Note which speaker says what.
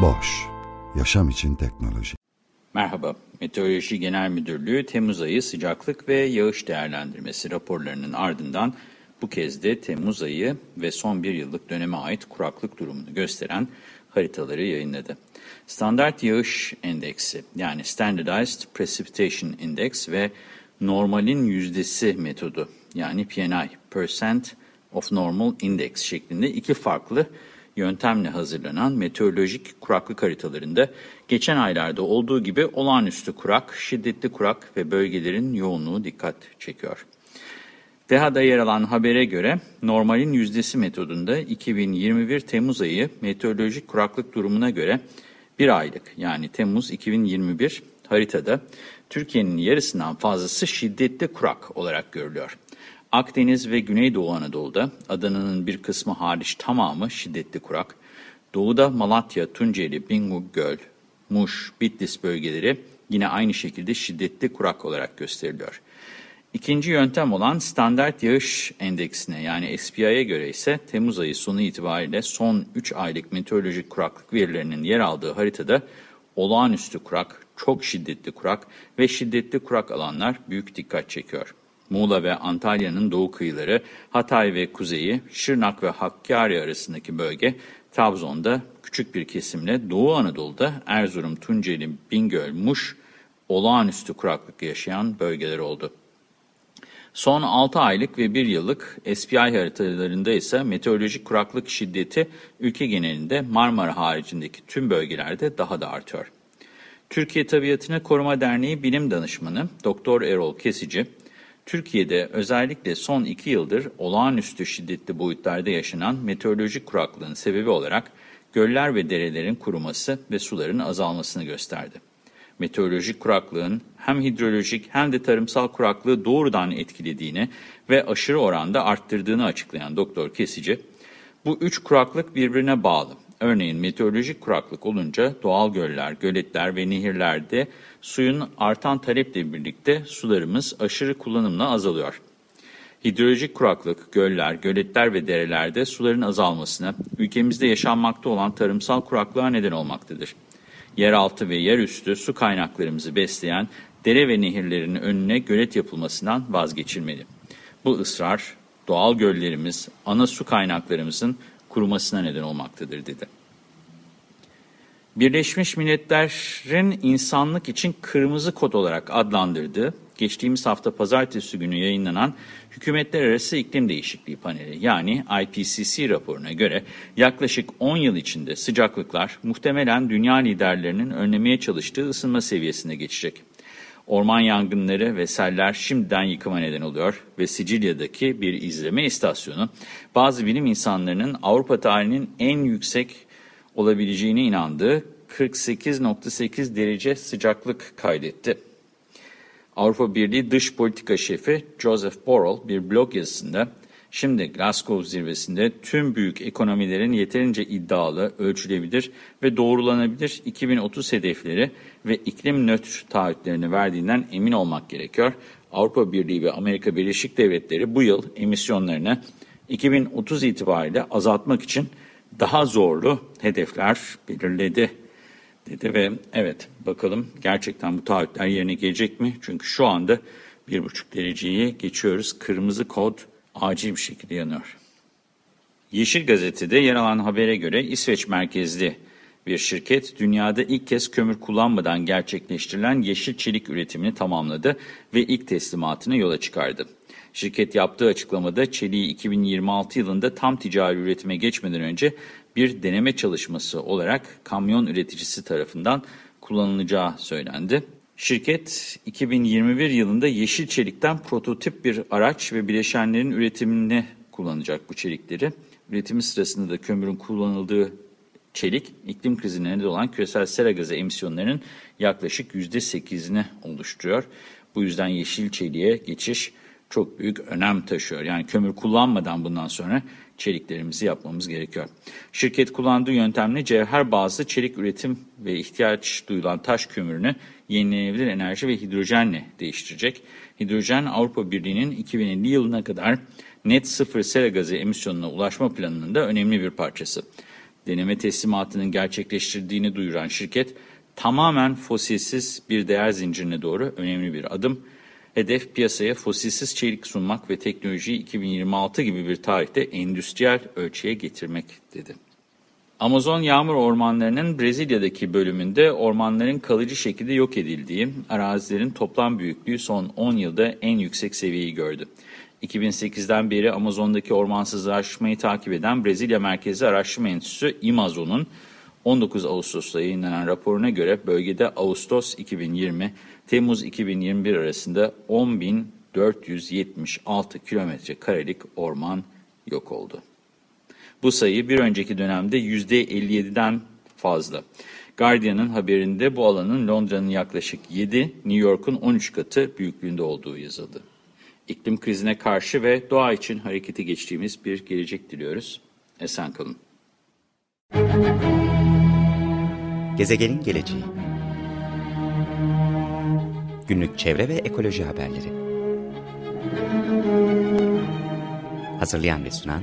Speaker 1: Boş, yaşam için teknoloji.
Speaker 2: Merhaba, Meteoroloji Genel Müdürlüğü Temmuz ayı sıcaklık ve yağış değerlendirmesi raporlarının ardından bu kez de Temmuz ayı ve son bir yıllık döneme ait kuraklık durumunu gösteren haritaları yayınladı. Standart yağış endeksi yani Standardized Precipitation Index ve normalin yüzdesi metodu yani PNI, Percent of Normal Index şeklinde iki farklı yöntemle hazırlanan meteorolojik kuraklık haritalarında geçen aylarda olduğu gibi olağanüstü kurak, şiddetli kurak ve bölgelerin yoğunluğu dikkat çekiyor. DEHA'da yer alan habere göre normalin yüzdesi metodunda 2021 Temmuz ayı meteorolojik kuraklık durumuna göre bir aylık yani Temmuz 2021 haritada Türkiye'nin yarısından fazlası şiddetli kurak olarak görülüyor. Akdeniz ve Güneydoğu Anadolu'da Adana'nın bir kısmı hariç tamamı şiddetli kurak. Doğuda Malatya, Tunceli, Bingöl, Göl, Muş, Bitlis bölgeleri yine aynı şekilde şiddetli kurak olarak gösteriliyor. İkinci yöntem olan standart yağış endeksine yani SPI'ye göre ise Temmuz ayı sonu itibariyle son 3 aylık meteorolojik kuraklık verilerinin yer aldığı haritada olağanüstü kurak, çok şiddetli kurak ve şiddetli kurak alanlar büyük dikkat çekiyor. Muğla ve Antalya'nın doğu kıyıları, Hatay ve kuzeyi, Şırnak ve Hakkari arasındaki bölge, Trabzon'da küçük bir kesimle Doğu Anadolu'da Erzurum, Tunceli, Bingöl, Muş olağanüstü kuraklık yaşayan bölgeler oldu. Son 6 aylık ve 1 yıllık SPI haritalarında ise meteorolojik kuraklık şiddeti ülke genelinde Marmara haricindeki tüm bölgelerde daha da artıyor. Türkiye Tabiatını Koruma Derneği Bilim Danışmanı Doktor Erol Kesici, Türkiye'de özellikle son 2 yıldır olağanüstü şiddetli boyutlarda yaşanan meteorolojik kuraklığın sebebi olarak göller ve derelerin kuruması ve suların azalmasını gösterdi meteorolojik kuraklığın hem hidrolojik hem de tarımsal kuraklığı doğrudan etkilediğini ve aşırı oranda arttırdığını açıklayan Doktor Kesici, bu üç kuraklık birbirine bağlı. Örneğin meteorolojik kuraklık olunca doğal göller, göletler ve nehirlerde suyun artan taleple birlikte sularımız aşırı kullanımla azalıyor. Hidrolojik kuraklık, göller, göletler ve derelerde suların azalmasına, ülkemizde yaşanmakta olan tarımsal kuraklığa neden olmaktadır yeraltı ve yerüstü su kaynaklarımızı besleyen dere ve nehirlerin önüne gölet yapılmasından vazgeçilmeli. Bu ısrar doğal göllerimiz, ana su kaynaklarımızın kurumasına neden olmaktadır dedi. Birleşmiş Milletler'in insanlık için kırmızı kod olarak adlandırdığı geçtiğimiz hafta pazartesi günü yayınlanan Hükümetler Arası İklim Değişikliği Paneli yani IPCC raporuna göre yaklaşık 10 yıl içinde sıcaklıklar muhtemelen dünya liderlerinin önlemeye çalıştığı ısınma seviyesine geçecek. Orman yangınları ve seller şimdiden yıkıma neden oluyor ve Sicilya'daki bir izleme istasyonu bazı bilim insanlarının Avrupa tarihinin en yüksek olabileceğine inandığı 48.8 derece sıcaklık kaydetti. Avrupa Birliği Dış Politika Şefi Joseph Borrell bir blog yazısında şimdi Glasgow zirvesinde tüm büyük ekonomilerin yeterince iddialı, ölçülebilir ve doğrulanabilir 2030 hedefleri ve iklim nötr taahhütlerini verdiğinden emin olmak gerekiyor. Avrupa Birliği ve Amerika Birleşik Devletleri bu yıl emisyonlarını 2030 itibariyle azaltmak için daha zorlu hedefler belirledi dedi ve evet bakalım gerçekten bu taahhütler yerine gelecek mi? Çünkü şu anda 1,5 dereceyi geçiyoruz. Kırmızı kod acil bir şekilde yanıyor. Yeşil Gazete'de yer alan habere göre İsveç merkezli bir şirket dünyada ilk kez kömür kullanmadan gerçekleştirilen yeşil çelik üretimini tamamladı ve ilk teslimatını yola çıkardı. Şirket yaptığı açıklamada çeliği 2026 yılında tam ticari üretime geçmeden önce bir deneme çalışması olarak kamyon üreticisi tarafından kullanılacağı söylendi. Şirket 2021 yılında yeşil çelikten prototip bir araç ve bileşenlerin üretimini kullanacak bu çelikleri. Üretimi sırasında da kömürün kullanıldığı çelik iklim krizine neden olan küresel sera gazı emisyonlarının yaklaşık %8'ini oluşturuyor. Bu yüzden yeşil çeliğe geçiş çok büyük önem taşıyor. Yani kömür kullanmadan bundan sonra çeliklerimizi yapmamız gerekiyor. Şirket kullandığı yöntemle cevher bazlı çelik üretim ve ihtiyaç duyulan taş kömürünü yenilenebilir enerji ve hidrojenle değiştirecek. Hidrojen Avrupa Birliği'nin 2050 yılına kadar net sıfır sera gazı emisyonuna ulaşma planının da önemli bir parçası. Deneme teslimatının gerçekleştirdiğini duyuran şirket tamamen fosilsiz bir değer zincirine doğru önemli bir adım. Hedef piyasaya fosilsiz çelik sunmak ve teknolojiyi 2026 gibi bir tarihte endüstriyel ölçüye getirmek dedi. Amazon yağmur ormanlarının Brezilya'daki bölümünde ormanların kalıcı şekilde yok edildiği, arazilerin toplam büyüklüğü son 10 yılda en yüksek seviyeyi gördü. 2008'den beri Amazon'daki ormansızlaşmayı takip eden Brezilya Merkezi Araştırma Enstitüsü İMAZO'nun 19 Ağustos'ta yayınlanan raporuna göre bölgede Ağustos 2020 Temmuz 2021 arasında 10.476 kilometre karelik orman yok oldu. Bu sayı bir önceki dönemde %57'den fazla. Guardian'ın haberinde bu alanın Londra'nın yaklaşık 7, New York'un 13 katı büyüklüğünde olduğu yazıldı. İklim krizine karşı ve doğa için harekete geçtiğimiz bir gelecek diliyoruz. Esen kalın.
Speaker 3: Gezegenin geleceği Günlük çevre ve ekoloji haberleri Hazırlayan ve sunan